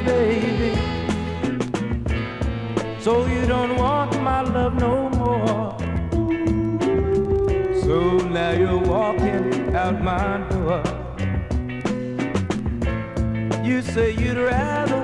baby. So you don't want my love no more. So now you're walking out my door. You say you'd rather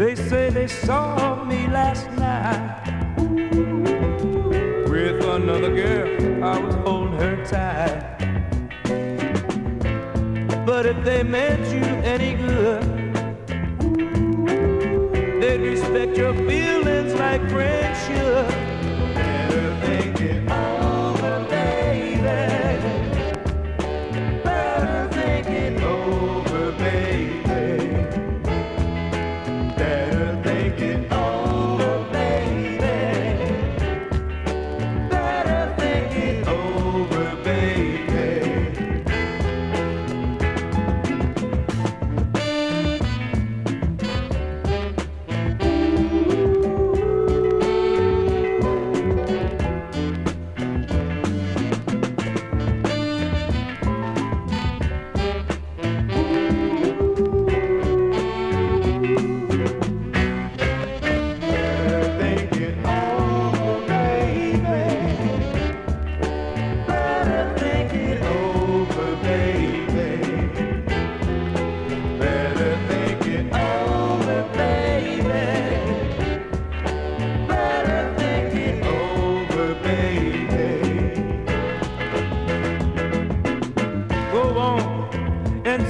They say they saw me last night with another girl. I was holding her tight. But if they meant you any good, they'd respect your feelings like friends should. Better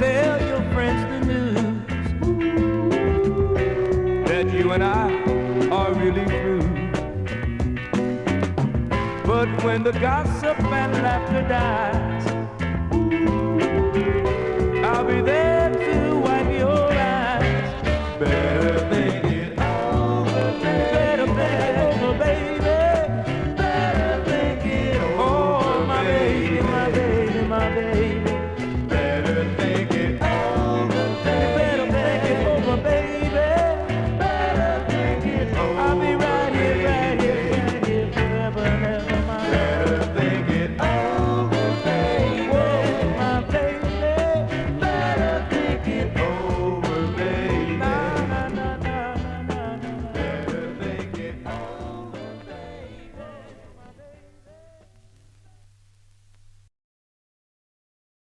tell your friends the news that you and I are really through. But when the gossip and laughter dies,